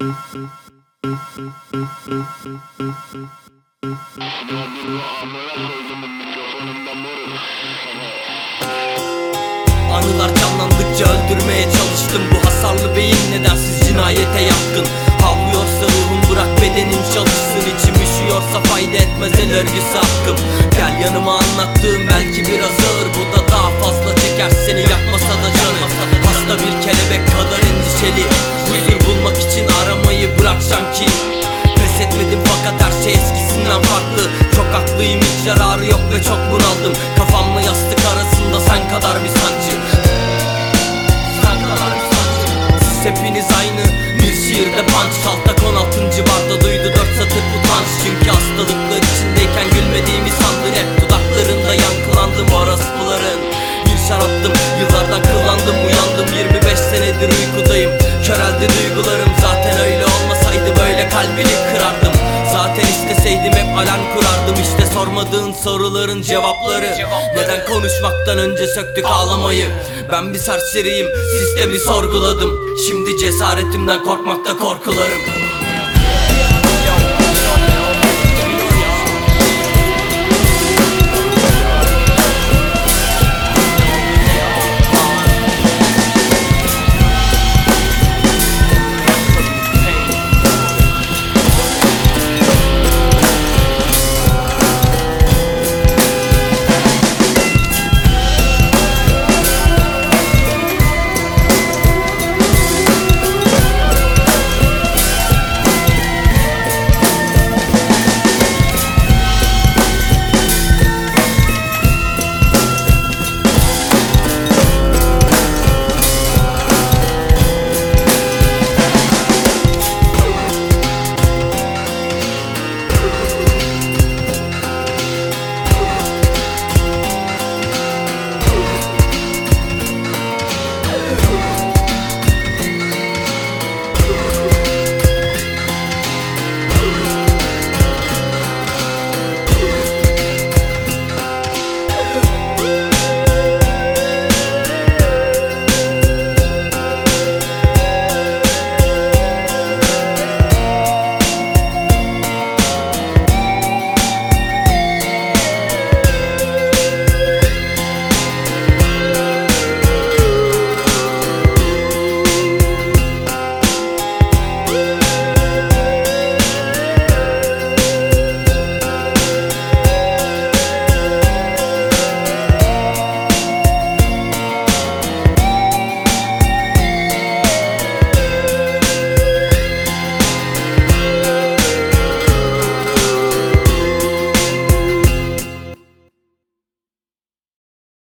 Anılar canlandıkça öldürmeye çalıştım. Bu hasarlı beyin nedensiz cinayete yatkın? Havlıyorsa ruhum bırak bedenin çalışsın. İçim üşüyorsa fayda etmez el örgüsü hakkım. Gel yanıma anlattığım belki biraz ağır. Bu da daha fazla çeker seni. Yakmasa da canı. Hasta bir kelebek kadar endişeli aramayı bırakacağım ki Pes etmedim fakat her şey eskisinden farklı. Çok haklıyım hiç yararı yok ve çok bunaldım. Kafamla yastık arasında sen kadar bir sancı. Sen kadar bir sancı. Siz hepiniz aynı. Bir şiirde punch Altta 16. barda duydu. Dört satır utanç. Çünkü hastalıklar içindeyken gülmediğimi sormadığın soruların cevapları. Neden konuşmaktan önce söktük ağlamayı? Ben bir serseriyim sistemi sorguladım. Şimdi cesaretimden korkmakta korkularım